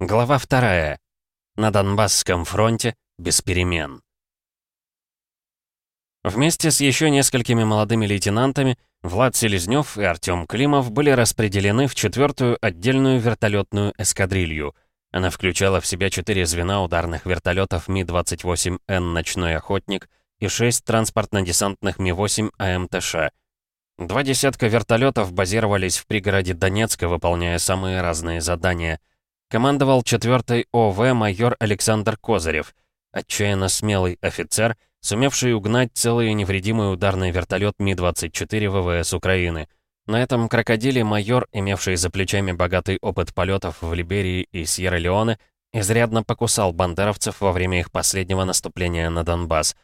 Глава вторая. На Донбассском фронте без перемен. Вместе с еще несколькими молодыми лейтенантами Влад Селезнёв и Артём Климов были распределены в четвертую отдельную вертолетную эскадрилью. Она включала в себя четыре звена ударных вертолетов Ми-28Н «Ночной охотник» и шесть транспортно-десантных Ми-8 АМТШ. Два десятка вертолетов базировались в пригороде Донецка, выполняя самые разные задания — Командовал 4-й ОВ майор Александр Козырев, отчаянно смелый офицер, сумевший угнать целый невредимый ударный вертолет Ми-24 ВВС Украины. На этом крокодиле майор, имевший за плечами богатый опыт полетов в Либерии и Сьерра-Леоне, изрядно покусал бандеровцев во время их последнего наступления на Донбасс.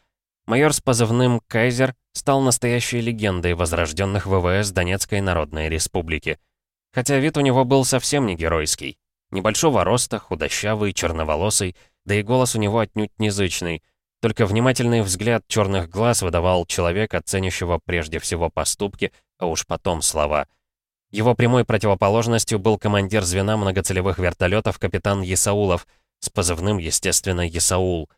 Майор с позывным «Кайзер» стал настоящей легендой возрожденных ВВС Донецкой Народной Республики. Хотя вид у него был совсем не геройский. Небольшого роста, худощавый, черноволосый, да и голос у него отнюдь незычный. Только внимательный взгляд черных глаз выдавал человека, ценящего прежде всего поступки, а уж потом слова. Его прямой противоположностью был командир звена многоцелевых вертолетов капитан Есаулов, с позывным, естественно, Есаул.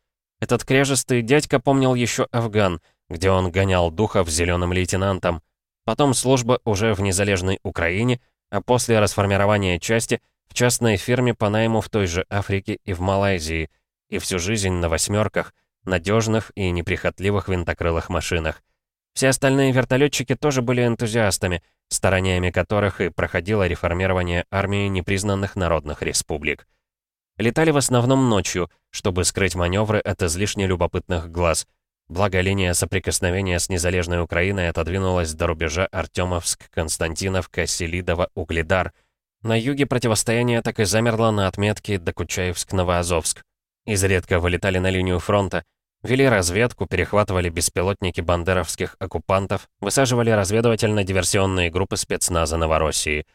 Этот крежистый дядька помнил еще Афган, где он гонял духов зеленым лейтенантом. Потом служба уже в незалежной Украине, а после расформирования части — в частной фирме по найму в той же Африке и в Малайзии, и всю жизнь на восьмерках, надежных и неприхотливых винтокрылых машинах. Все остальные вертолетчики тоже были энтузиастами, стараниями которых и проходило реформирование армии непризнанных народных республик. Летали в основном ночью, чтобы скрыть маневры от излишне любопытных глаз. Благо линия соприкосновения с незалежной Украиной отодвинулась до рубежа Артемовск, Константиновка, Селидово, Угледар — на юге противостояние так и замерло на отметке Докучаевск-Новоазовск. Изредка вылетали на линию фронта, вели разведку, перехватывали беспилотники бандеровских оккупантов, высаживали разведывательно-диверсионные группы спецназа Новороссии.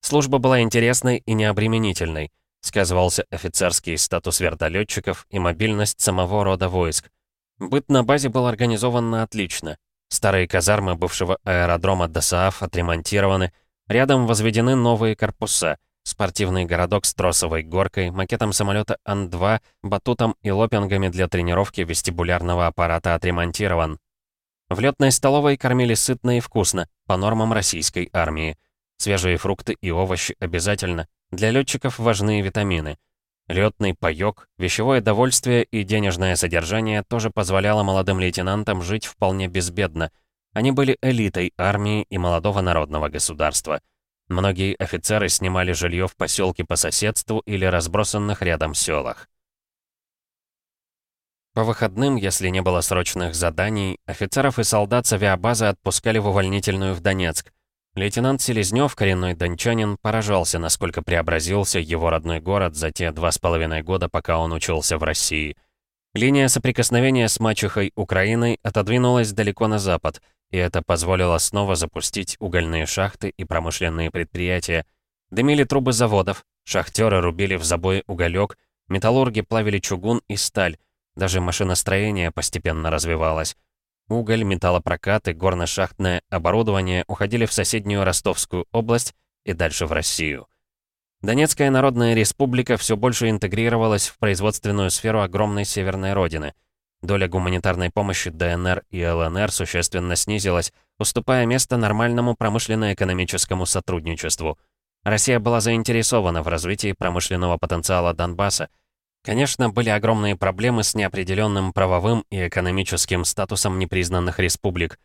Служба была интересной и необременительной. Сказывался офицерский статус вертолетчиков и мобильность самого рода войск. Быт на базе был организован отлично. Старые казармы бывшего аэродрома ДОСААФ отремонтированы, Рядом возведены новые корпуса. Спортивный городок с тросовой горкой, макетом самолета Ан-2, батутом и лопингами для тренировки вестибулярного аппарата отремонтирован. В летной столовой кормили сытно и вкусно, по нормам российской армии. Свежие фрукты и овощи обязательно. Для летчиков важны витамины. Летный паёк, вещевое довольствие и денежное содержание тоже позволяло молодым лейтенантам жить вполне безбедно – они были элитой армии и молодого народного государства. Многие офицеры снимали жилье в поселке по соседству или разбросанных рядом селах. По выходным, если не было срочных заданий, офицеров и солдат с авиабазы отпускали в увольнительную в Донецк. Лейтенант Селезнёв, коренной дончанин, поражался, насколько преобразился его родной город за те два с половиной года, пока он учился в России. Линия соприкосновения с мачехой Украиной отодвинулась далеко на запад, и это позволило снова запустить угольные шахты и промышленные предприятия. Дымили трубы заводов, шахтеры рубили в забое уголек, металлурги плавили чугун и сталь, даже машиностроение постепенно развивалось. Уголь, металлопрокат и горно-шахтное оборудование уходили в соседнюю Ростовскую область и дальше в Россию. Донецкая Народная Республика все больше интегрировалась в производственную сферу огромной северной родины — Доля гуманитарной помощи ДНР и ЛНР существенно снизилась, уступая место нормальному промышленно-экономическому сотрудничеству. Россия была заинтересована в развитии промышленного потенциала Донбасса. Конечно, были огромные проблемы с неопределенным правовым и экономическим статусом непризнанных республик.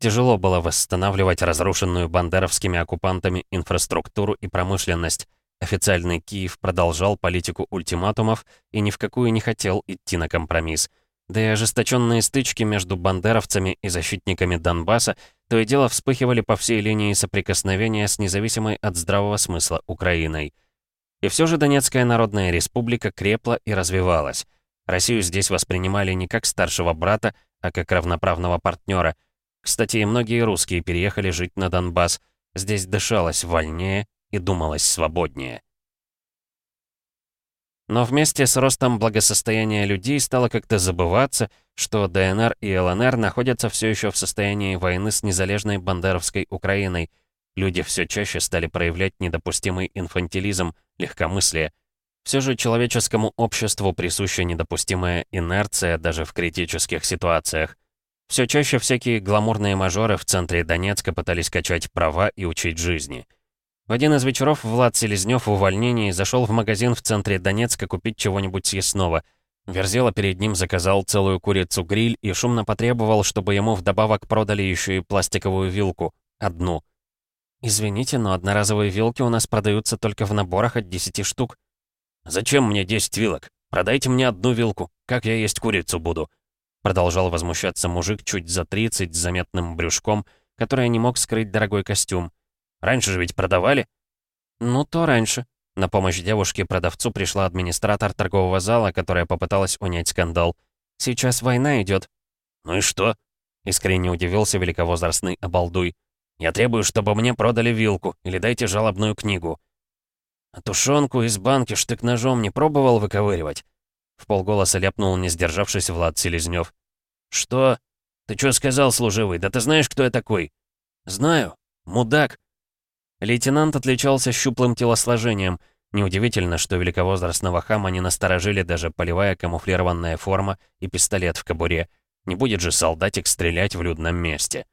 Тяжело было восстанавливать разрушенную бандеровскими оккупантами инфраструктуру и промышленность. Официальный Киев продолжал политику ультиматумов и ни в какую не хотел идти на компромисс. Да и ожесточенные стычки между бандеровцами и защитниками Донбасса то и дело вспыхивали по всей линии соприкосновения с независимой от здравого смысла Украиной. И все же Донецкая Народная Республика крепла и развивалась. Россию здесь воспринимали не как старшего брата, а как равноправного партнера. Кстати, и многие русские переехали жить на Донбасс. Здесь дышалось вольнее и думалось свободнее. Но вместе с ростом благосостояния людей стало как-то забываться, что ДНР и ЛНР находятся все еще в состоянии войны с незалежной бандеровской Украиной. Люди все чаще стали проявлять недопустимый инфантилизм, легкомыслие. Все же человеческому обществу присуща недопустимая инерция даже в критических ситуациях. Все чаще всякие гламурные мажоры в центре Донецка пытались качать права и учить жизни. В один из вечеров Влад Селезнёв в увольнении зашел в магазин в центре Донецка купить чего-нибудь съестного. Верзила перед ним заказал целую курицу-гриль и шумно потребовал, чтобы ему вдобавок продали еще и пластиковую вилку. Одну. «Извините, но одноразовые вилки у нас продаются только в наборах от 10 штук», «Зачем мне 10 вилок? Продайте мне одну вилку. Как я есть курицу буду?» Продолжал возмущаться мужик чуть за 30 с заметным брюшком, который не мог скрыть дорогой костюм. «Раньше же ведь продавали?» «Ну, то раньше». На помощь девушке-продавцу пришла администратор торгового зала, которая попыталась унять скандал. «Сейчас война идет. «Ну и что?» — искренне удивился великовозрастный обалдуй. «Я требую, чтобы мне продали вилку, или дайте жалобную книгу». «А тушенку из банки штык-ножом не пробовал выковыривать?» В полголоса ляпнул, не сдержавшись, Влад Селезнёв. «Что? Ты что сказал, служивый? Да ты знаешь, кто я такой?» «Знаю. Мудак». Лейтенант отличался щуплым телосложением. Неудивительно, что великовозрастного хама не насторожили даже полевая камуфлированная форма и пистолет в кобуре. Не будет же солдатик стрелять в людном месте.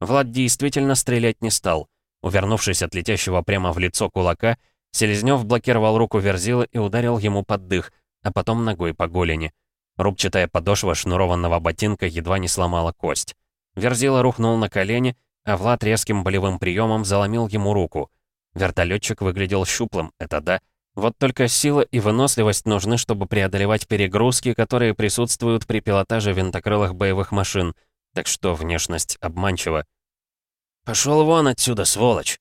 Влад действительно стрелять не стал. Увернувшись от летящего прямо в лицо кулака, Селезнёв блокировал руку Верзила и ударил ему под дых, а потом ногой по голени. Рубчатая подошва шнурованного ботинка едва не сломала кость. Верзила рухнул на колени, а Влад резким болевым приемом заломил ему руку. Вертолетчик выглядел щуплым, это да. Вот только сила и выносливость нужны, чтобы преодолевать перегрузки, которые присутствуют при пилотаже винтокрылых боевых машин. Так что внешность обманчива. «Пошел вон отсюда, сволочь!»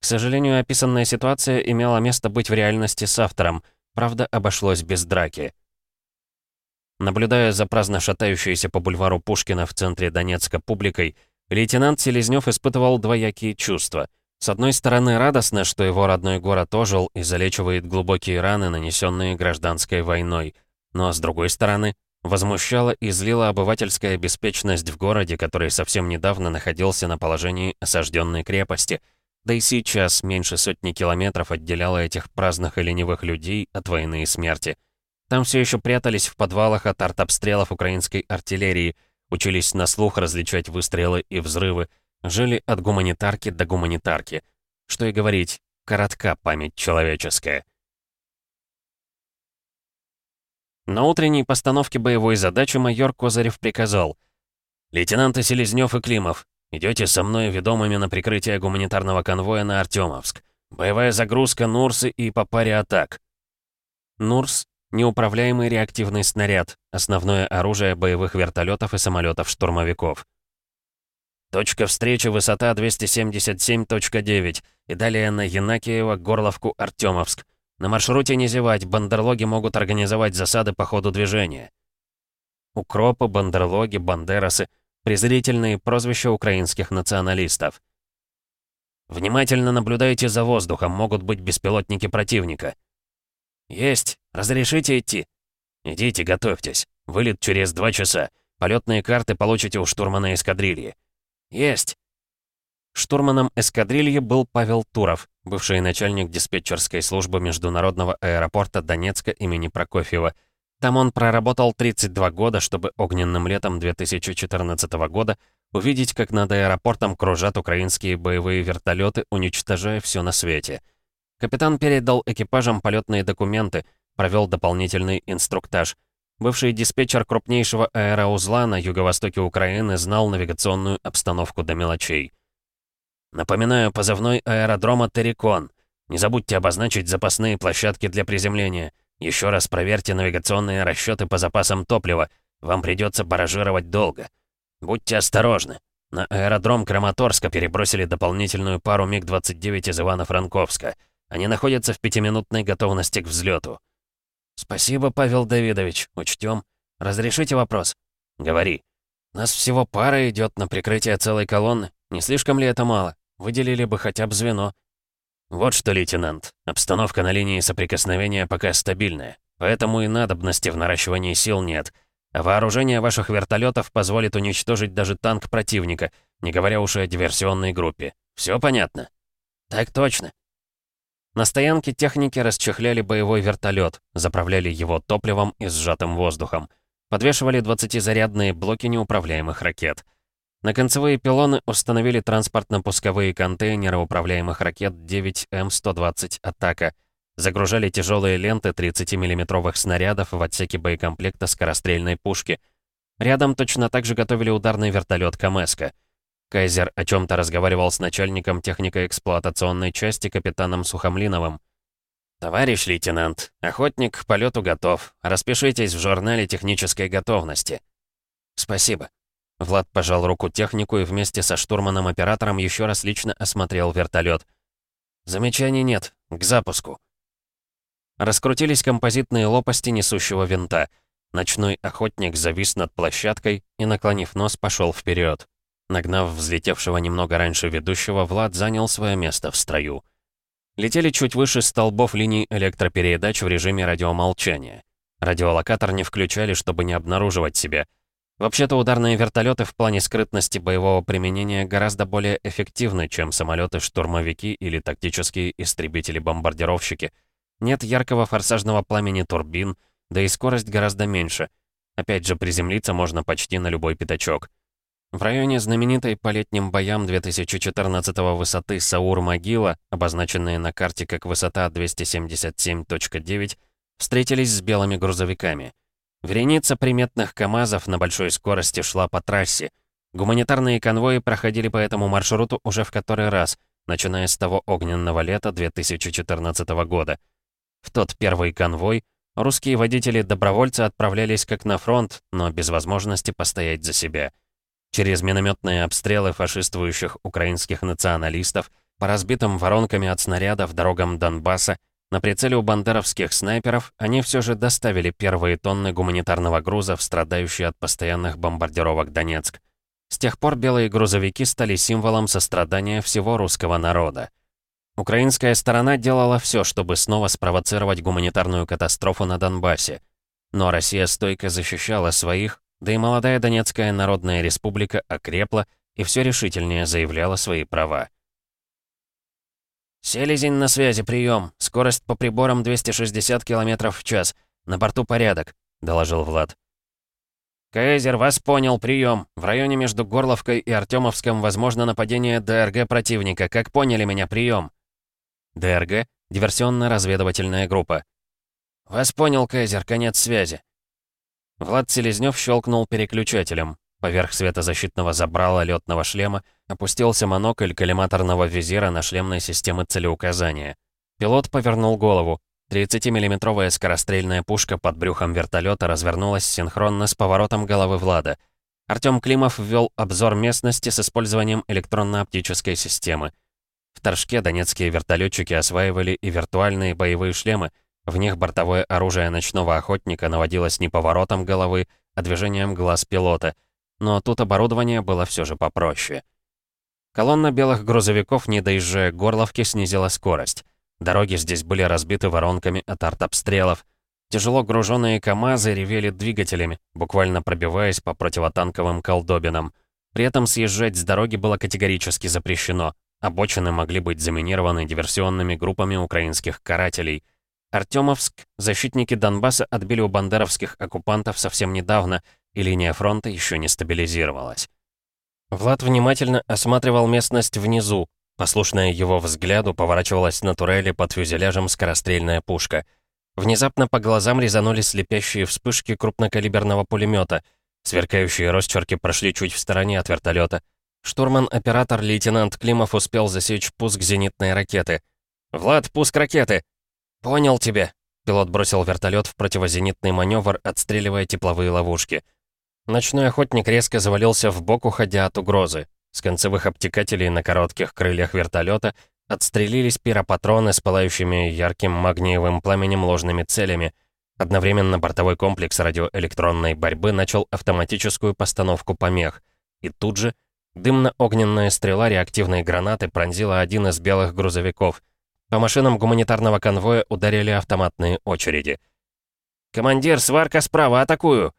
К сожалению, описанная ситуация имела место быть в реальности с автором, правда, обошлось без драки. Наблюдая за праздно шатающейся по бульвару Пушкина в центре Донецка публикой, лейтенант Селезнёв испытывал двоякие чувства. С одной стороны, радостно, что его родной город ожил и залечивает глубокие раны, нанесенные гражданской войной. Но с другой стороны, возмущала и злила обывательская беспечность в городе, который совсем недавно находился на положении осажденной крепости — да и сейчас меньше сотни километров отделяло этих праздных и ленивых людей от войны и смерти. Там все еще прятались в подвалах от артобстрелов украинской артиллерии, учились на слух различать выстрелы и взрывы, жили от гуманитарки до гуманитарки. Что и говорить, коротка память человеческая. На утренней постановке боевой задачи майор Козырев приказал «Лейтенанты Селезнёв и Климов, Идете со мной ведомыми на прикрытие гуманитарного конвоя на Артемовск. Боевая загрузка Нурсы и по паре атак. Нурс — неуправляемый реактивный снаряд, основное оружие боевых вертолетов и самолетов-штурмовиков. Точка встречи высота 277.9 и далее на Янакиево, Горловку, Артемовск. На маршруте не зевать, бандерлоги могут организовать засады по ходу движения. Укропы, бандерлоги, бандерасы — презрительные прозвища украинских националистов. «Внимательно наблюдайте за воздухом, могут быть беспилотники противника». «Есть! Разрешите идти?» «Идите, готовьтесь. Вылет через два часа. Полетные карты получите у штурмана эскадрильи». «Есть!» Штурманом эскадрильи был Павел Туров, бывший начальник диспетчерской службы международного аэропорта Донецка имени Прокофьева, там он проработал 32 года, чтобы огненным летом 2014 года увидеть, как над аэропортом кружат украинские боевые вертолеты, уничтожая все на свете. Капитан передал экипажам полетные документы, провел дополнительный инструктаж. Бывший диспетчер крупнейшего аэроузла на юго-востоке Украины знал навигационную обстановку до мелочей. «Напоминаю, позывной аэродрома Террикон. Не забудьте обозначить запасные площадки для приземления». Еще раз проверьте навигационные расчеты по запасам топлива. Вам придется баражировать долго. Будьте осторожны. На аэродром Краматорска перебросили дополнительную пару МиГ-29 из Ивано-Франковска. Они находятся в пятиминутной готовности к взлету. «Спасибо, Павел Давидович. Учтем. Разрешите вопрос?» «Говори». «Нас всего пара идет на прикрытие целой колонны. Не слишком ли это мало? Выделили бы хотя бы звено. «Вот что, лейтенант, обстановка на линии соприкосновения пока стабильная, поэтому и надобности в наращивании сил нет. А вооружение ваших вертолетов позволит уничтожить даже танк противника, не говоря уж о диверсионной группе. Все понятно?» «Так точно». На стоянке техники расчехляли боевой вертолет, заправляли его топливом и сжатым воздухом. Подвешивали 20-зарядные блоки неуправляемых ракет. На концевые пилоны установили транспортно-пусковые контейнеры управляемых ракет 9М120 «Атака». Загружали тяжелые ленты 30 миллиметровых снарядов в отсеке боекомплекта скорострельной пушки. Рядом точно так же готовили ударный вертолет «Камеска». Кайзер о чем-то разговаривал с начальником технико-эксплуатационной части капитаном Сухомлиновым. «Товарищ лейтенант, охотник к полету готов. Распишитесь в журнале технической готовности». «Спасибо». Влад пожал руку технику и вместе со штурманом-оператором еще раз лично осмотрел вертолет. «Замечаний нет. К запуску». Раскрутились композитные лопасти несущего винта. Ночной охотник завис над площадкой и, наклонив нос, пошел вперед. Нагнав взлетевшего немного раньше ведущего, Влад занял свое место в строю. Летели чуть выше столбов линий электропередач в режиме радиомолчания. Радиолокатор не включали, чтобы не обнаруживать себя. Вообще-то ударные вертолеты в плане скрытности боевого применения гораздо более эффективны, чем самолеты-штурмовики или тактические истребители-бомбардировщики. Нет яркого форсажного пламени турбин, да и скорость гораздо меньше. Опять же, приземлиться можно почти на любой пятачок. В районе знаменитой по летним боям 2014 высоты Саур-Могила, обозначенные на карте как высота 277.9, встретились с белыми грузовиками. Вереница приметных КАМАЗов на большой скорости шла по трассе. Гуманитарные конвои проходили по этому маршруту уже в который раз, начиная с того огненного лета 2014 года. В тот первый конвой русские водители-добровольцы отправлялись как на фронт, но без возможности постоять за себя — Через минометные обстрелы фашистующих украинских националистов по разбитым воронками от снарядов дорогам Донбасса на прицеле у бандеровских снайперов они все же доставили первые тонны гуманитарного груза в страдающий от постоянных бомбардировок Донецк. С тех пор белые грузовики стали символом сострадания всего русского народа. Украинская сторона делала все, чтобы снова спровоцировать гуманитарную катастрофу на Донбассе. Но Россия стойко защищала своих, да и молодая Донецкая Народная Республика окрепла и все решительнее заявляла свои права. «Селезень на связи, прием. Скорость по приборам 260 км в час. На борту порядок», — доложил Влад. «Кайзер, вас понял, прием. В районе между Горловкой и Артемовском возможно нападение ДРГ противника. Как поняли меня, прием?» ДРГ — диверсионно-разведывательная группа. «Вас понял, Кайзер, конец связи. Влад Селезнёв щелкнул переключателем. Поверх светозащитного забрала летного шлема опустился монокль коллиматорного визира на шлемной системы целеуказания. Пилот повернул голову. 30-миллиметровая скорострельная пушка под брюхом вертолета развернулась синхронно с поворотом головы Влада. Артём Климов ввел обзор местности с использованием электронно-оптической системы. В Торжке донецкие вертолетчики осваивали и виртуальные боевые шлемы — в них бортовое оружие ночного охотника наводилось не поворотом головы, а движением глаз пилота. Но тут оборудование было все же попроще. Колонна белых грузовиков, не доезжая к Горловке, снизила скорость. Дороги здесь были разбиты воронками от артобстрелов. Тяжело груженные КАМАЗы ревели двигателями, буквально пробиваясь по противотанковым колдобинам. При этом съезжать с дороги было категорически запрещено. Обочины могли быть заминированы диверсионными группами украинских карателей — Артемовск защитники Донбасса отбили у бандеровских оккупантов совсем недавно, и линия фронта еще не стабилизировалась. Влад внимательно осматривал местность внизу. Послушная его взгляду поворачивалась на турели под фюзеляжем скорострельная пушка. Внезапно по глазам резанули слепящие вспышки крупнокалиберного пулемета. Сверкающие росчерки прошли чуть в стороне от вертолета. Штурман-оператор лейтенант Климов успел засечь пуск зенитной ракеты. «Влад, пуск ракеты!» «Понял тебя». Пилот бросил вертолет в противозенитный маневр, отстреливая тепловые ловушки. Ночной охотник резко завалился в бок, уходя от угрозы. С концевых обтекателей на коротких крыльях вертолета отстрелились пиропатроны с пылающими ярким магниевым пламенем ложными целями. Одновременно бортовой комплекс радиоэлектронной борьбы начал автоматическую постановку помех. И тут же дымно-огненная стрела реактивной гранаты пронзила один из белых грузовиков — по машинам гуманитарного конвоя ударили автоматные очереди. «Командир, сварка справа, атакую!»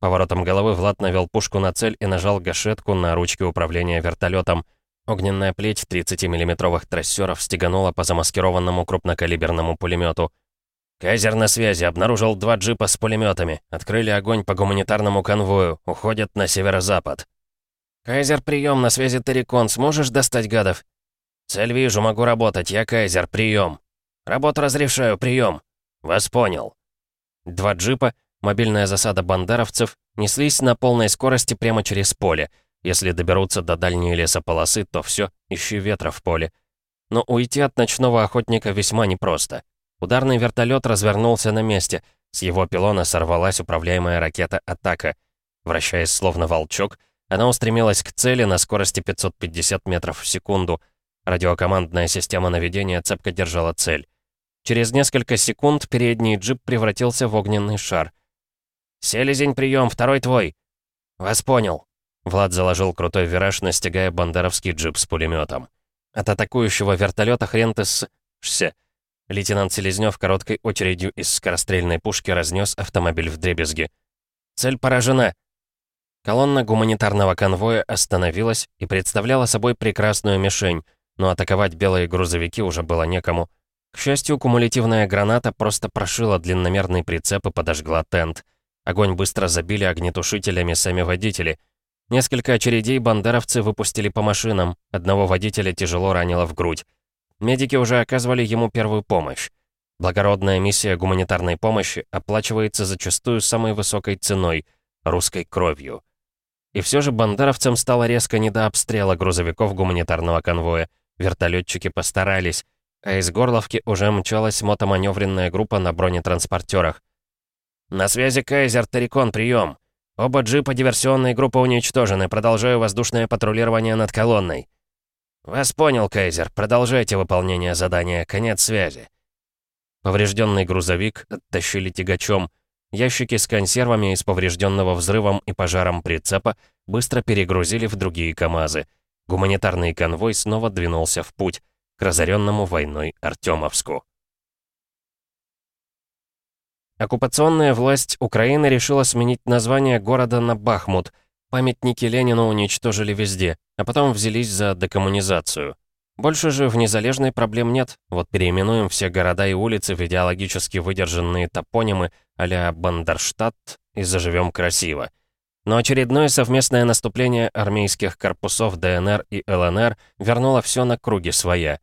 Поворотом головы Влад навел пушку на цель и нажал гашетку на ручке управления вертолетом. Огненная плеть 30-миллиметровых трассеров стеганула по замаскированному крупнокалиберному пулемету. «Кайзер на связи, обнаружил два джипа с пулеметами. Открыли огонь по гуманитарному конвою, уходят на северо-запад». «Кайзер, прием, на связи Террикон, сможешь достать гадов?» «Цель вижу, могу работать, я Кайзер, прием». «Работу разрешаю, прием». «Вас понял». Два джипа, мобильная засада бандеровцев, неслись на полной скорости прямо через поле — если доберутся до дальней лесополосы, то все, ищи ветра в поле. Но уйти от ночного охотника весьма непросто. Ударный вертолет развернулся на месте. С его пилона сорвалась управляемая ракета «Атака». Вращаясь словно волчок, она устремилась к цели на скорости 550 метров в секунду. Радиокомандная система наведения цепко держала цель. Через несколько секунд передний джип превратился в огненный шар. «Селезень, прием, второй твой!» «Вас понял», Влад заложил крутой вираж, настигая бандеровский джип с пулеметом. От атакующего вертолета хрен ты с... Шся. Лейтенант Селезнёв короткой очередью из скорострельной пушки разнес автомобиль в дребезги. «Цель поражена!» Колонна гуманитарного конвоя остановилась и представляла собой прекрасную мишень, но атаковать белые грузовики уже было некому. К счастью, кумулятивная граната просто прошила длинномерный прицеп и подожгла тент. Огонь быстро забили огнетушителями сами водители — Несколько очередей бандеровцы выпустили по машинам, одного водителя тяжело ранило в грудь. Медики уже оказывали ему первую помощь. Благородная миссия гуманитарной помощи оплачивается зачастую самой высокой ценой — русской кровью. И все же бандеровцам стало резко не до обстрела грузовиков гуманитарного конвоя. Вертолетчики постарались, а из Горловки уже мчалась мотоманевренная группа на бронетранспортерах. «На связи Кайзер, Тарикон, прием!» Оба джипа диверсионной группы уничтожены. Продолжаю воздушное патрулирование над колонной. Вас понял, Кейзер. Продолжайте выполнение задания. Конец связи. Поврежденный грузовик оттащили тягачом. Ящики с консервами из поврежденного взрывом и пожаром прицепа быстро перегрузили в другие КАМАЗы. Гуманитарный конвой снова двинулся в путь к разоренному войной Артемовску. Оккупационная власть Украины решила сменить название города на Бахмут. Памятники Ленину уничтожили везде, а потом взялись за декоммунизацию. Больше же в Незалежной проблем нет. Вот переименуем все города и улицы в идеологически выдержанные топонимы а-ля Бандерштадт и заживем красиво. Но очередное совместное наступление армейских корпусов ДНР и ЛНР вернуло все на круги своя.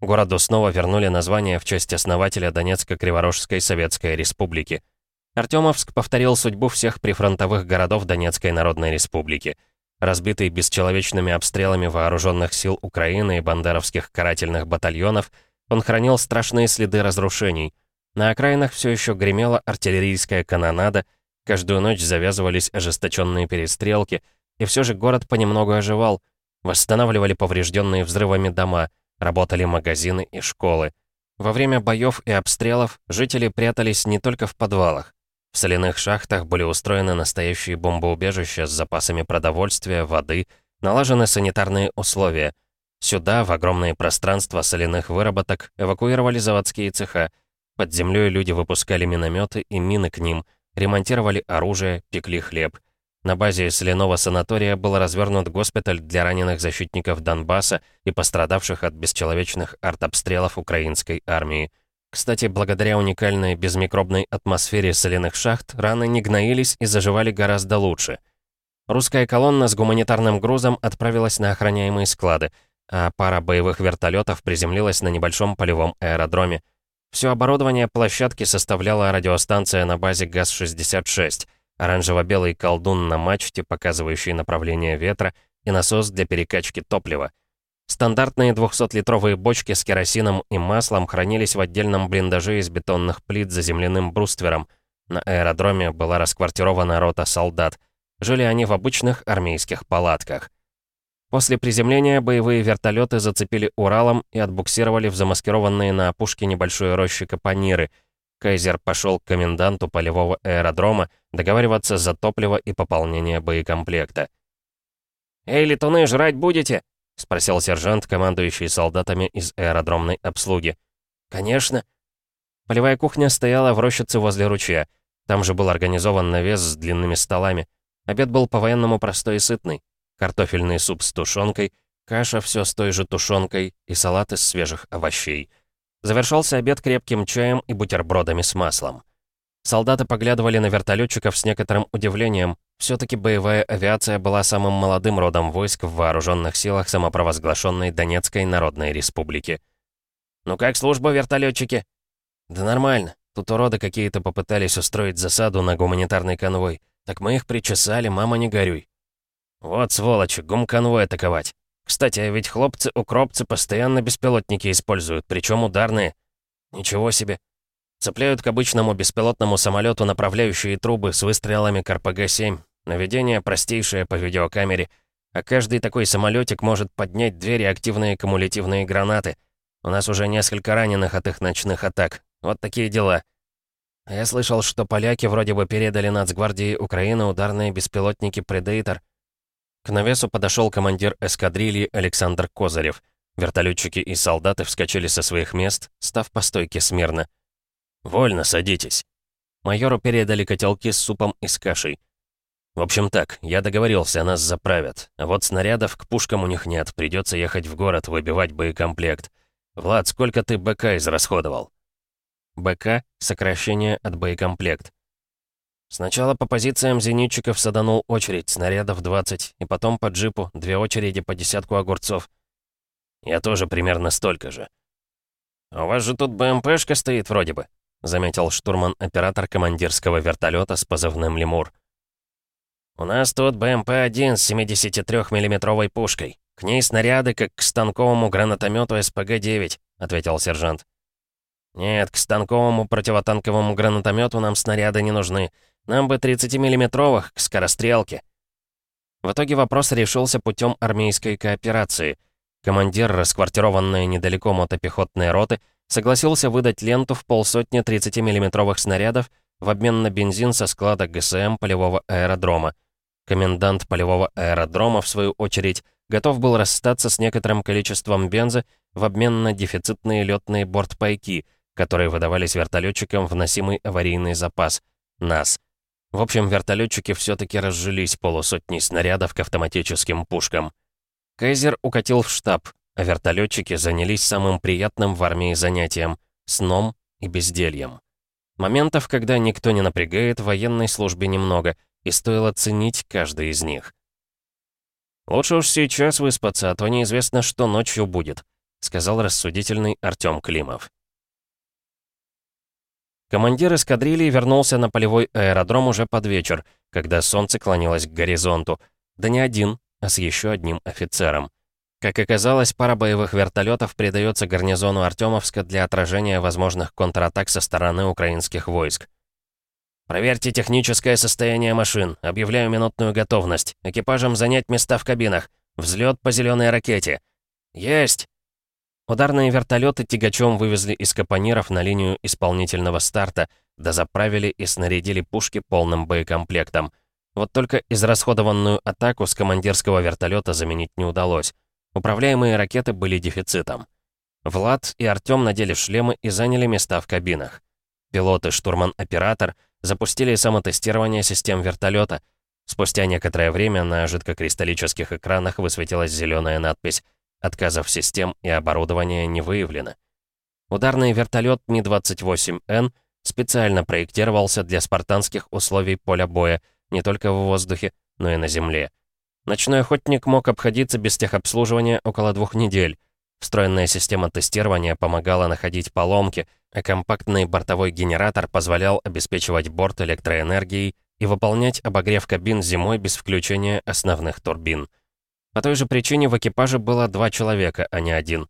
Городу снова вернули название в честь основателя Донецко-Криворожской Советской Республики. Артемовск повторил судьбу всех прифронтовых городов Донецкой Народной Республики. Разбитый бесчеловечными обстрелами вооруженных сил Украины и бандеровских карательных батальонов, он хранил страшные следы разрушений. На окраинах все еще гремела артиллерийская канонада, каждую ночь завязывались ожесточенные перестрелки, и все же город понемногу оживал, восстанавливали поврежденные взрывами дома — Работали магазины и школы. Во время боев и обстрелов жители прятались не только в подвалах. В соляных шахтах были устроены настоящие бомбоубежища с запасами продовольствия, воды, налажены санитарные условия. Сюда, в огромные пространства соляных выработок, эвакуировали заводские цеха. Под землей люди выпускали минометы и мины к ним, ремонтировали оружие, пекли хлеб. На базе соляного санатория был развернут госпиталь для раненых защитников Донбасса и пострадавших от бесчеловечных артобстрелов украинской армии. Кстати, благодаря уникальной безмикробной атмосфере соляных шахт, раны не гноились и заживали гораздо лучше. Русская колонна с гуманитарным грузом отправилась на охраняемые склады, а пара боевых вертолетов приземлилась на небольшом полевом аэродроме. Все оборудование площадки составляла радиостанция на базе ГАЗ-66 — оранжево-белый колдун на мачте, показывающий направление ветра, и насос для перекачки топлива. Стандартные 200-литровые бочки с керосином и маслом хранились в отдельном блиндаже из бетонных плит за земляным бруствером. На аэродроме была расквартирована рота солдат. Жили они в обычных армейских палатках. После приземления боевые вертолеты зацепили Уралом и отбуксировали в замаскированные на опушке небольшой рощи капониры — Кайзер пошел к коменданту полевого аэродрома договариваться за топливо и пополнение боекомплекта. «Эй, летуны, жрать будете?» — спросил сержант, командующий солдатами из аэродромной обслуги. «Конечно». Полевая кухня стояла в рощице возле ручья. Там же был организован навес с длинными столами. Обед был по-военному простой и сытный. Картофельный суп с тушенкой, Каша все с той же тушенкой и салат из свежих овощей. Завершался обед крепким чаем и бутербродами с маслом. Солдаты поглядывали на вертолетчиков с некоторым удивлением. Все-таки боевая авиация была самым молодым родом войск в вооруженных силах самопровозглашенной Донецкой Народной Республики. «Ну как служба, вертолетчики?» «Да нормально. Тут уроды какие-то попытались устроить засаду на гуманитарный конвой. Так мы их причесали, мама, не горюй». «Вот сволочи, гум-конвой атаковать. Кстати, а ведь хлопцы-укропцы постоянно беспилотники используют, причем ударные. Ничего себе. Цепляют к обычному беспилотному самолету направляющие трубы с выстрелами КРПГ-7. Наведение простейшее по видеокамере. А каждый такой самолетик может поднять две реактивные кумулятивные гранаты. У нас уже несколько раненых от их ночных атак. Вот такие дела. Я слышал, что поляки вроде бы передали нацгвардии Украины ударные беспилотники «Предейтор». К навесу подошел командир эскадрильи Александр Козырев. Вертолетчики и солдаты вскочили со своих мест, став по стойке смирно. «Вольно, садитесь». Майору передали котелки с супом и с кашей. «В общем так, я договорился, нас заправят. А вот снарядов к пушкам у них нет, придется ехать в город, выбивать боекомплект. Влад, сколько ты БК израсходовал?» БК — сокращение от боекомплект. Сначала по позициям зенитчиков саданул очередь, снарядов 20, и потом по джипу, две очереди по десятку огурцов. Я тоже примерно столько же. «А у вас же тут БМПшка стоит вроде бы», — заметил штурман-оператор командирского вертолета с позывным «Лемур». «У нас тут БМП-1 с 73 миллиметровой пушкой. К ней снаряды, как к станковому гранатомету СПГ-9», — ответил сержант. «Нет, к станковому противотанковому гранатомету нам снаряды не нужны. Нам бы 30-миллиметровых, к скорострелке». В итоге вопрос решился путем армейской кооперации. Командир, расквартированной недалеко мотопехотной роты, согласился выдать ленту в полсотни 30-миллиметровых снарядов в обмен на бензин со склада ГСМ полевого аэродрома. Комендант полевого аэродрома, в свою очередь, готов был расстаться с некоторым количеством бенза в обмен на дефицитные летные бортпайки, которые выдавались вертолетчикам в носимый аварийный запас — НАС. В общем, вертолетчики все-таки разжились полусотней снарядов к автоматическим пушкам. Кайзер укатил в штаб, а вертолетчики занялись самым приятным в армии занятием — сном и бездельем. Моментов, когда никто не напрягает, в военной службе немного, и стоило ценить каждый из них. «Лучше уж сейчас выспаться, а то неизвестно, что ночью будет», — сказал рассудительный Артём Климов. Командир эскадрильи вернулся на полевой аэродром уже под вечер, когда солнце клонилось к горизонту. Да не один, а с еще одним офицером. Как оказалось, пара боевых вертолетов передается гарнизону Артемовска для отражения возможных контратак со стороны украинских войск. «Проверьте техническое состояние машин. Объявляю минутную готовность. Экипажам занять места в кабинах. Взлет по зеленой ракете. Есть!» Ударные вертолеты тягачом вывезли из капониров на линию исполнительного старта, дозаправили и снарядили пушки полным боекомплектом. Вот только израсходованную атаку с командирского вертолета заменить не удалось. Управляемые ракеты были дефицитом. Влад и Артём надели шлемы и заняли места в кабинах. Пилот и штурман-оператор запустили самотестирование систем вертолета. Спустя некоторое время на жидкокристаллических экранах высветилась зеленая надпись «Отказов систем и оборудования не выявлено». Ударный вертолет Ми-28Н специально проектировался для спартанских условий поля боя не только в воздухе, но и на земле. Ночной охотник мог обходиться без техобслуживания около двух недель. Встроенная система тестирования помогала находить поломки, а компактный бортовой генератор позволял обеспечивать борт электроэнергией и выполнять обогрев кабин зимой без включения основных турбин. По той же причине в экипаже было два человека, а не один.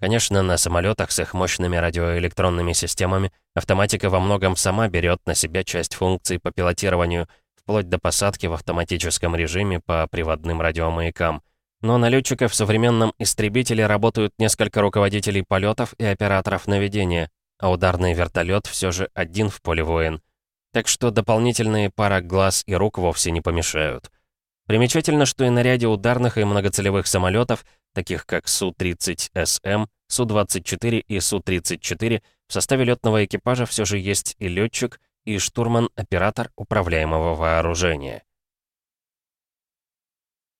Конечно, на самолетах с их мощными радиоэлектронными системами автоматика во многом сама берет на себя часть функций по пилотированию — вплоть до посадки в автоматическом режиме по приводным радиомаякам. Но на летчиков в современном истребителе работают несколько руководителей полетов и операторов наведения, а ударный вертолет все же один в поле воин. Так что дополнительные пара глаз и рук вовсе не помешают. Примечательно, что и на ряде ударных и многоцелевых самолетов, таких как Су-30СМ, Су-24 и Су-34, в составе летного экипажа все же есть и летчик, и штурман-оператор управляемого вооружения.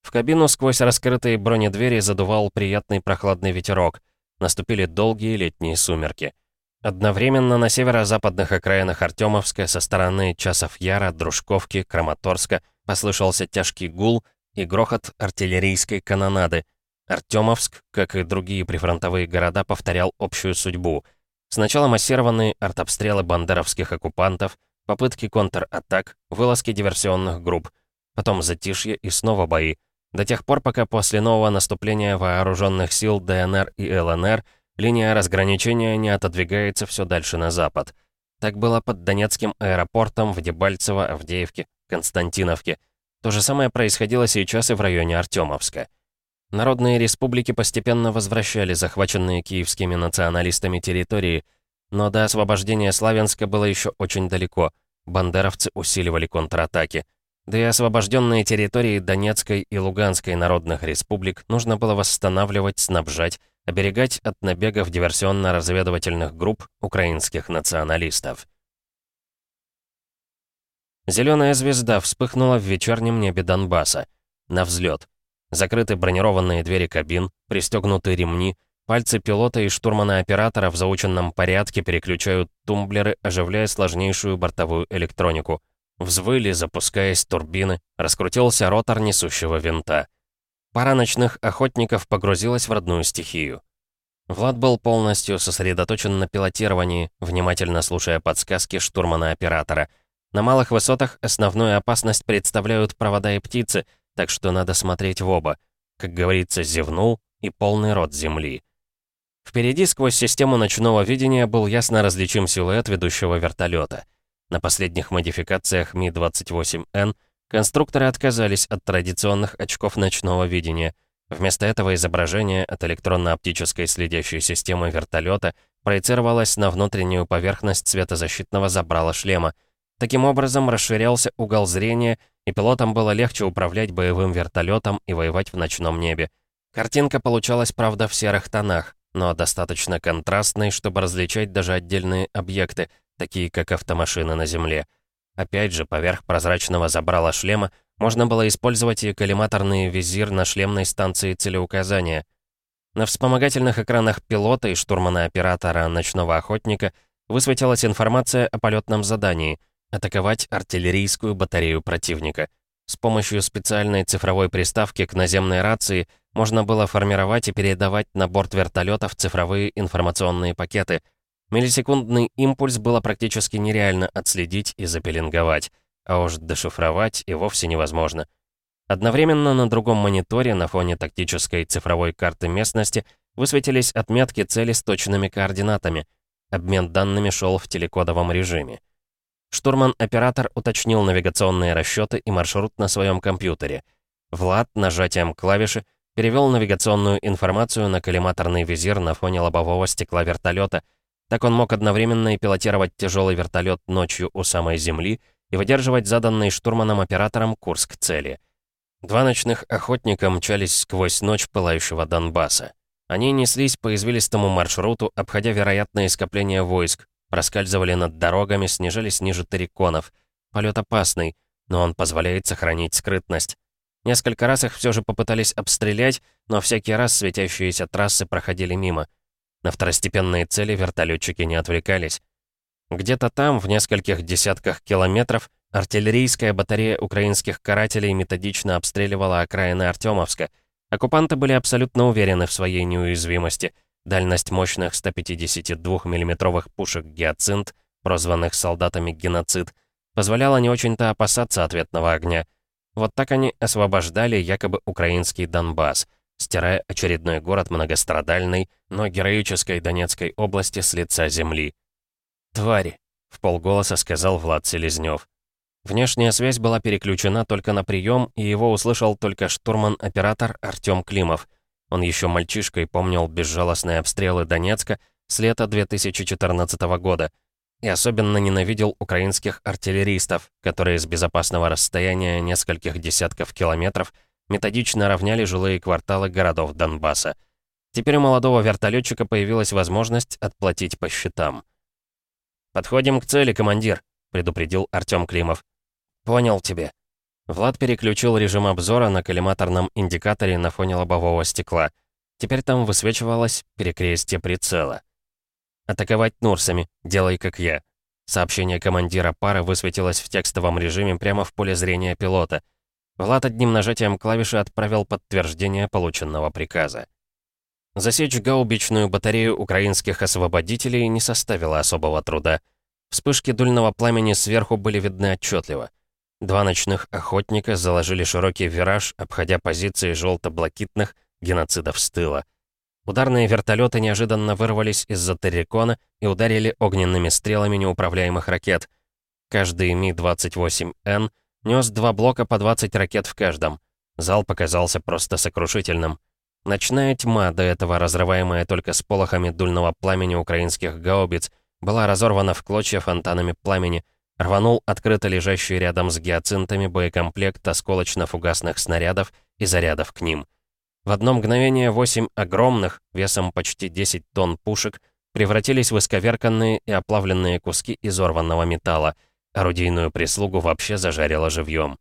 В кабину сквозь раскрытые бронедвери задувал приятный прохладный ветерок. Наступили долгие летние сумерки. Одновременно на северо-западных окраинах Артемовска со стороны Часов Яра, Дружковки, Краматорска послышался тяжкий гул и грохот артиллерийской канонады. Артемовск, как и другие прифронтовые города, повторял общую судьбу. Сначала массированные артобстрелы бандеровских оккупантов, попытки контратак, вылазки диверсионных групп, потом затишье и снова бои, до тех пор, пока после нового наступления вооруженных сил ДНР и ЛНР линия разграничения не отодвигается все дальше на запад. Так было под Донецким аэропортом в Дебальцево, Авдеевке, Константиновке. То же самое происходило сейчас и в районе Артемовска. Народные республики постепенно возвращали захваченные киевскими националистами территории, но до освобождения Славянска было еще очень далеко. Бандеровцы усиливали контратаки. Да и освобожденные территории Донецкой и Луганской народных республик нужно было восстанавливать, снабжать, оберегать от набегов диверсионно-разведывательных групп украинских националистов. Зеленая звезда вспыхнула в вечернем небе Донбасса. На взлет. Закрыты бронированные двери кабин, пристегнуты ремни, пальцы пилота и штурмана-оператора в заученном порядке переключают тумблеры, оживляя сложнейшую бортовую электронику. Взвыли, запускаясь турбины, раскрутился ротор несущего винта. Пара ночных охотников погрузилась в родную стихию. Влад был полностью сосредоточен на пилотировании, внимательно слушая подсказки штурмана-оператора. На малых высотах основную опасность представляют провода и птицы, так что надо смотреть в оба. Как говорится, зевнул и полный рот земли. Впереди сквозь систему ночного видения был ясно различим силуэт ведущего вертолета — на последних модификациях Ми-28Н конструкторы отказались от традиционных очков ночного видения. Вместо этого изображение от электронно-оптической следящей системы вертолета проецировалось на внутреннюю поверхность светозащитного забрала шлема. Таким образом, расширялся угол зрения, и пилотам было легче управлять боевым вертолетом и воевать в ночном небе. Картинка получалась, правда, в серых тонах, но достаточно контрастной, чтобы различать даже отдельные объекты, такие как автомашины на земле. Опять же, поверх прозрачного забрала шлема можно было использовать и коллиматорный визир на шлемной станции целеуказания. На вспомогательных экранах пилота и штурмана-оператора «Ночного охотника» высветилась информация о полетном задании — атаковать артиллерийскую батарею противника. С помощью специальной цифровой приставки к наземной рации можно было формировать и передавать на борт вертолетов цифровые информационные пакеты — Миллисекундный импульс было практически нереально отследить и запеленговать, а уж дешифровать и вовсе невозможно. Одновременно на другом мониторе на фоне тактической цифровой карты местности высветились отметки цели с точными координатами. Обмен данными шел в телекодовом режиме. Штурман-оператор уточнил навигационные расчеты и маршрут на своем компьютере. Влад нажатием клавиши перевел навигационную информацию на коллиматорный визир на фоне лобового стекла вертолета — так он мог одновременно и пилотировать тяжелый вертолет ночью у самой земли и выдерживать заданный штурманом-оператором курс к цели. Два ночных охотника мчались сквозь ночь пылающего Донбасса. Они неслись по извилистому маршруту, обходя вероятные скопления войск, проскальзывали над дорогами, снижались ниже терриконов. Полет опасный, но он позволяет сохранить скрытность. Несколько раз их все же попытались обстрелять, но всякий раз светящиеся трассы проходили мимо — на второстепенные цели вертолетчики не отвлекались. Где-то там, в нескольких десятках километров, артиллерийская батарея украинских карателей методично обстреливала окраины Артемовска. Оккупанты были абсолютно уверены в своей неуязвимости. Дальность мощных 152 миллиметровых пушек «Гиацинт», прозванных солдатами «Геноцид», позволяла не очень-то опасаться ответного огня. Вот так они освобождали якобы украинский Донбасс — стирая очередной город многострадальной, но героической Донецкой области с лица земли. «Твари!» — в полголоса сказал Влад Селезнёв. Внешняя связь была переключена только на прием, и его услышал только штурман-оператор Артём Климов. Он еще мальчишкой помнил безжалостные обстрелы Донецка с лета 2014 года и особенно ненавидел украинских артиллеристов, которые с безопасного расстояния нескольких десятков километров — методично равняли жилые кварталы городов Донбасса. Теперь у молодого вертолетчика появилась возможность отплатить по счетам. «Подходим к цели, командир», — предупредил Артём Климов. «Понял тебе». Влад переключил режим обзора на коллиматорном индикаторе на фоне лобового стекла. Теперь там высвечивалось перекрестие прицела. «Атаковать Нурсами, делай как я». Сообщение командира пары высветилось в текстовом режиме прямо в поле зрения пилота. Влад одним нажатием клавиши отправил подтверждение полученного приказа. Засечь гаубичную батарею украинских освободителей не составило особого труда. Вспышки дульного пламени сверху были видны отчетливо. Два ночных охотника заложили широкий вираж, обходя позиции желто-блакитных геноцидов с тыла. Ударные вертолеты неожиданно вырвались из-за террикона и ударили огненными стрелами неуправляемых ракет. Каждый Ми-28Н нес два блока по 20 ракет в каждом. Зал показался просто сокрушительным. Ночная тьма, до этого разрываемая только с полохами дульного пламени украинских гаубиц, была разорвана в клочья фонтанами пламени — Рванул открыто лежащий рядом с гиацинтами боекомплект осколочно-фугасных снарядов и зарядов к ним. В одно мгновение восемь огромных, весом почти 10 тонн пушек, превратились в исковерканные и оплавленные куски изорванного металла. Орудийную прислугу вообще зажарило живьем.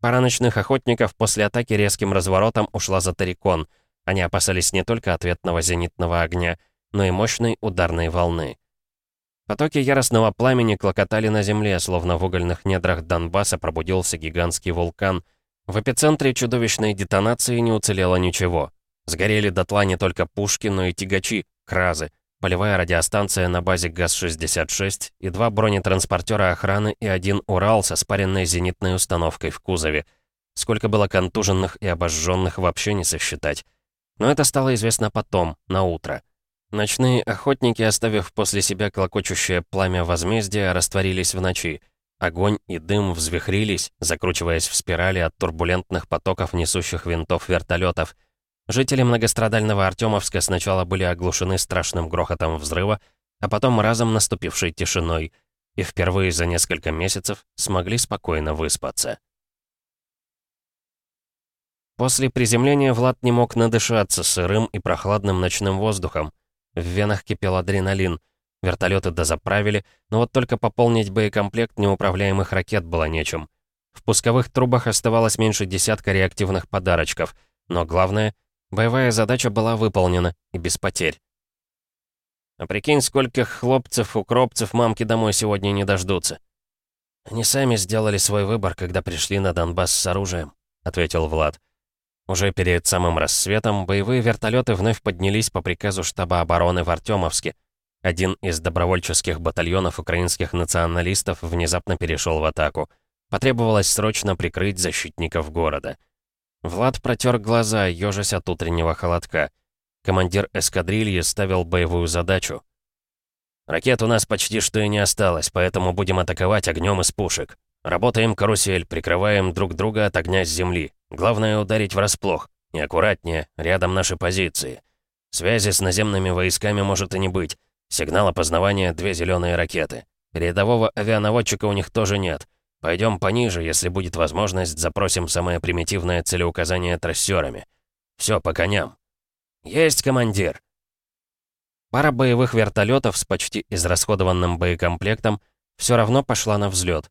Пара ночных охотников после атаки резким разворотом ушла за Тарикон. Они опасались не только ответного зенитного огня, но и мощной ударной волны. Потоки яростного пламени клокотали на земле, словно в угольных недрах Донбасса пробудился гигантский вулкан. В эпицентре чудовищной детонации не уцелело ничего. Сгорели дотла не только пушки, но и тягачи, кразы, полевая радиостанция на базе ГАЗ-66 и два бронетранспортера охраны и один «Урал» со спаренной зенитной установкой в кузове. Сколько было контуженных и обожженных вообще не сосчитать. Но это стало известно потом, на утро. Ночные охотники, оставив после себя клокочущее пламя возмездия, растворились в ночи. Огонь и дым взвихрились, закручиваясь в спирали от турбулентных потоков несущих винтов вертолетов. Жители многострадального Артемовска сначала были оглушены страшным грохотом взрыва, а потом разом наступившей тишиной, и впервые за несколько месяцев смогли спокойно выспаться. После приземления Влад не мог надышаться сырым и прохладным ночным воздухом. В венах кипел адреналин. Вертолеты дозаправили, но вот только пополнить боекомплект неуправляемых ракет было нечем. В пусковых трубах оставалось меньше десятка реактивных подарочков, но главное, боевая задача была выполнена и без потерь. А прикинь, скольких хлопцев-укропцев мамки домой сегодня не дождутся. «Они сами сделали свой выбор, когда пришли на Донбасс с оружием», — ответил Влад. Уже перед самым рассветом боевые вертолеты вновь поднялись по приказу штаба обороны в Артемовске. Один из добровольческих батальонов украинских националистов внезапно перешел в атаку. Потребовалось срочно прикрыть защитников города. Влад протер глаза, ежась от утреннего холодка. Командир эскадрильи ставил боевую задачу. «Ракет у нас почти что и не осталось, поэтому будем атаковать огнем из пушек. Работаем карусель, прикрываем друг друга от огня с земли. Главное ударить врасплох. Неаккуратнее, рядом наши позиции. Связи с наземными войсками может и не быть. Сигнал опознавания — две зеленые ракеты. Рядового авианаводчика у них тоже нет. Пойдем пониже, если будет возможность, запросим самое примитивное целеуказание трассерами. Все по коням. Есть, командир. Пара боевых вертолетов с почти израсходованным боекомплектом все равно пошла на взлет.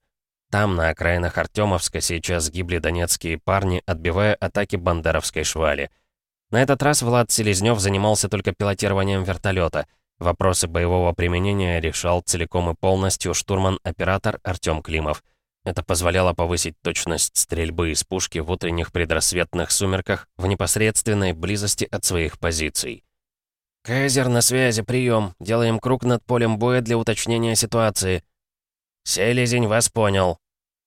Там, на окраинах Артемовска, сейчас гибли донецкие парни, отбивая атаки бандеровской швали. На этот раз Влад Селезнёв занимался только пилотированием вертолета. Вопросы боевого применения решал целиком и полностью штурман-оператор Артём Климов. Это позволяло повысить точность стрельбы из пушки в утренних предрассветных сумерках в непосредственной близости от своих позиций. «Кайзер, на связи, прием. Делаем круг над полем боя для уточнения ситуации». «Селезень вас понял»,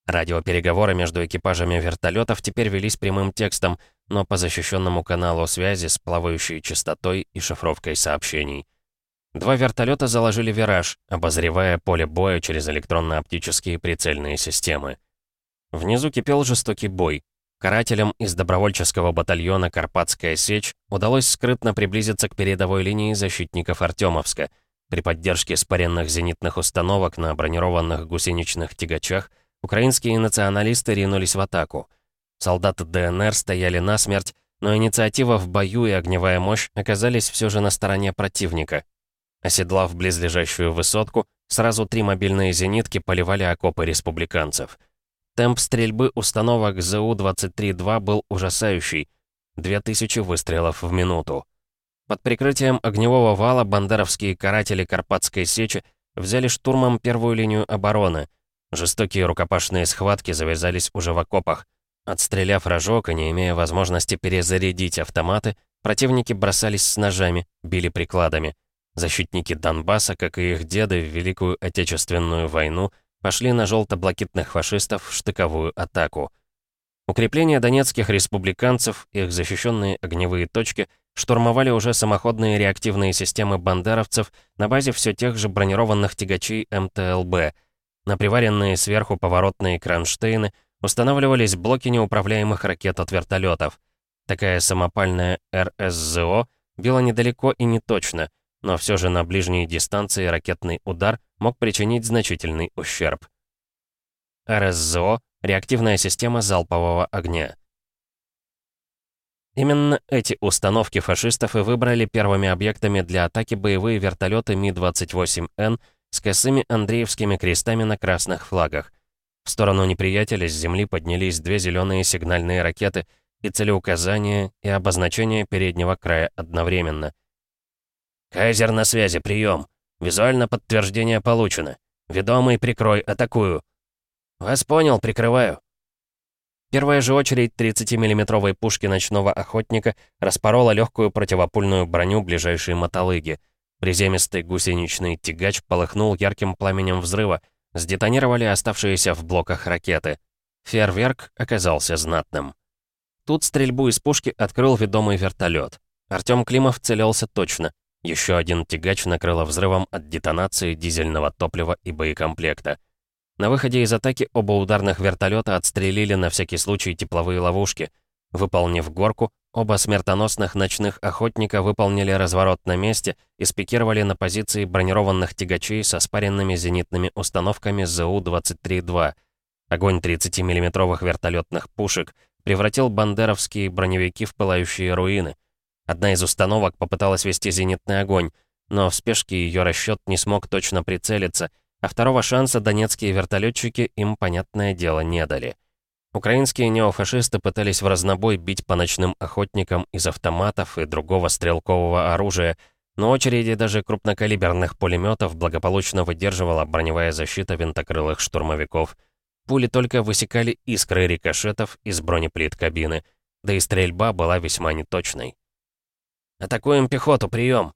Радиопереговоры между экипажами вертолетов теперь велись прямым текстом, но по защищенному каналу связи с плавающей частотой и шифровкой сообщений. Два вертолета заложили вираж, обозревая поле боя через электронно-оптические прицельные системы. Внизу кипел жестокий бой. Карателям из добровольческого батальона «Карпатская сечь» удалось скрытно приблизиться к передовой линии защитников Артемовска. При поддержке спаренных зенитных установок на бронированных гусеничных тягачах – Украинские националисты ринулись в атаку. Солдаты ДНР стояли насмерть, но инициатива в бою и огневая мощь оказались все же на стороне противника. Оседлав близлежащую высотку, сразу три мобильные зенитки поливали окопы республиканцев. Темп стрельбы установок ЗУ-23-2 был ужасающий. 2000 выстрелов в минуту. Под прикрытием огневого вала бандеровские каратели Карпатской сечи взяли штурмом первую линию обороны. Жестокие рукопашные схватки завязались уже в окопах. Отстреляв рожок и не имея возможности перезарядить автоматы, противники бросались с ножами, били прикладами. Защитники Донбасса, как и их деды в Великую Отечественную войну, пошли на желто-блакитных фашистов в штыковую атаку. Укрепления донецких республиканцев, их защищенные огневые точки, штурмовали уже самоходные реактивные системы бандеровцев на базе все тех же бронированных тягачей МТЛБ. На приваренные сверху поворотные кронштейны устанавливались блоки неуправляемых ракет от вертолетов. Такая самопальная РСЗО била недалеко и не точно, но все же на ближней дистанции ракетный удар мог причинить значительный ущерб. РСЗО — реактивная система залпового огня. Именно эти установки фашистов и выбрали первыми объектами для атаки боевые вертолеты Ми-28Н с косыми Андреевскими крестами на красных флагах. В сторону неприятеля с земли поднялись две зеленые сигнальные ракеты и целеуказание и обозначение переднего края одновременно. «Кайзер на связи, прием. Визуально подтверждение получено. Ведомый, прикрой, атакую». «Вас понял, прикрываю». Первая же очередь 30-миллиметровой пушки ночного охотника распорола легкую противопульную броню ближайшей мотолыги. Приземистый гусеничный тягач полыхнул ярким пламенем взрыва, Сдетонировали оставшиеся в блоках ракеты. Фейерверк оказался знатным. Тут стрельбу из пушки открыл ведомый вертолет. Артём Климов целился точно. Еще один тягач накрыло взрывом от детонации дизельного топлива и боекомплекта. На выходе из атаки оба ударных вертолета отстрелили на всякий случай тепловые ловушки. Выполнив горку, Оба смертоносных ночных охотника выполнили разворот на месте и спикировали на позиции бронированных тягачей со спаренными зенитными установками ЗУ-23-2. Огонь 30 миллиметровых вертолетных пушек превратил бандеровские броневики в пылающие руины. Одна из установок попыталась вести зенитный огонь, но в спешке ее расчет не смог точно прицелиться, а второго шанса донецкие вертолетчики им, понятное дело, не дали. Украинские неофашисты пытались в разнобой бить по ночным охотникам из автоматов и другого стрелкового оружия, но очереди даже крупнокалиберных пулеметов благополучно выдерживала броневая защита винтокрылых штурмовиков. Пули только высекали искры рикошетов из бронеплит кабины, да и стрельба была весьма неточной. «Атакуем пехоту, прием!»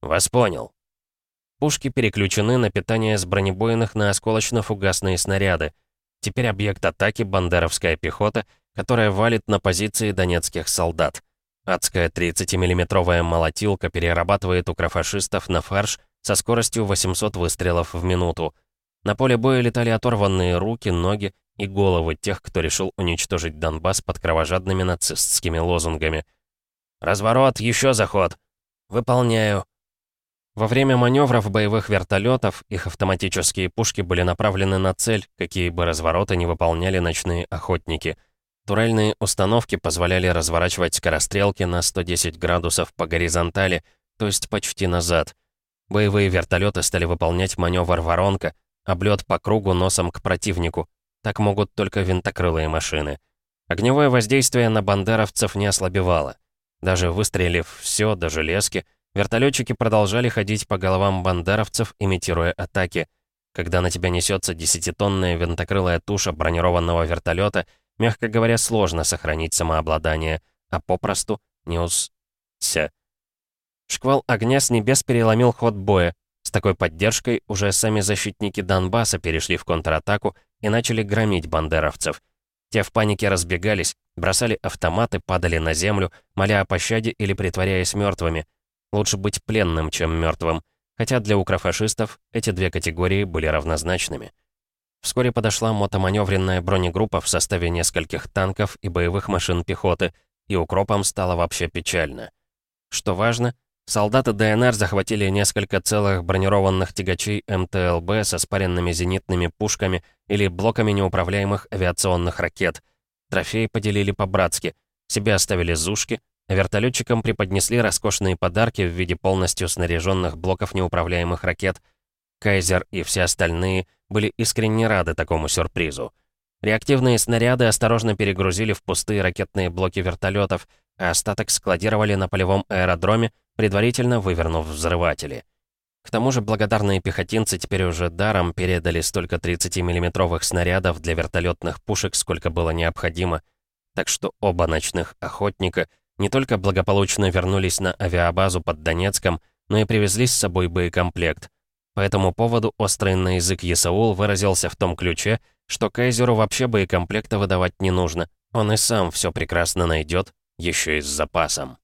«Вас понял». Пушки переключены на питание с бронебойных на осколочно-фугасные снаряды. Теперь объект атаки — бандеровская пехота, которая валит на позиции донецких солдат. Адская 30-миллиметровая молотилка перерабатывает укрофашистов на фарш со скоростью 800 выстрелов в минуту. На поле боя летали оторванные руки, ноги и головы тех, кто решил уничтожить Донбасс под кровожадными нацистскими лозунгами. «Разворот, еще заход!» «Выполняю!» Во время маневров боевых вертолетов их автоматические пушки были направлены на цель, какие бы развороты не выполняли ночные охотники. Турельные установки позволяли разворачивать скорострелки на 110 градусов по горизонтали, то есть почти назад. Боевые вертолеты стали выполнять маневр воронка, облет по кругу носом к противнику. Так могут только винтокрылые машины. Огневое воздействие на бандеровцев не ослабевало. Даже выстрелив все до железки, Вертолетчики продолжали ходить по головам бандеровцев, имитируя атаки. Когда на тебя несется десятитонная винтокрылая туша бронированного вертолета, мягко говоря, сложно сохранить самообладание, а попросту не ус-ся. Шквал огня с небес переломил ход боя. С такой поддержкой уже сами защитники Донбасса перешли в контратаку и начали громить бандеровцев. Те в панике разбегались, бросали автоматы, падали на землю, моля о пощаде или притворяясь мертвыми. Лучше быть пленным, чем мертвым, хотя для укрофашистов эти две категории были равнозначными. Вскоре подошла мотоманевренная бронегруппа в составе нескольких танков и боевых машин пехоты, и укропам стало вообще печально. Что важно, солдаты ДНР захватили несколько целых бронированных тягачей МТЛБ со спаренными зенитными пушками или блоками неуправляемых авиационных ракет. Трофеи поделили по-братски. Себе оставили зушки, Вертолетчикам преподнесли роскошные подарки в виде полностью снаряженных блоков неуправляемых ракет. Кайзер и все остальные были искренне рады такому сюрпризу. Реактивные снаряды осторожно перегрузили в пустые ракетные блоки вертолетов, а остаток складировали на полевом аэродроме, предварительно вывернув взрыватели. К тому же благодарные пехотинцы теперь уже даром передали столько 30-миллиметровых снарядов для вертолетных пушек, сколько было необходимо. Так что оба ночных охотника не только благополучно вернулись на авиабазу под Донецком, но и привезли с собой боекомплект. По этому поводу острый на язык Есаул выразился в том ключе, что Кайзеру вообще боекомплекта выдавать не нужно. Он и сам все прекрасно найдет, еще и с запасом.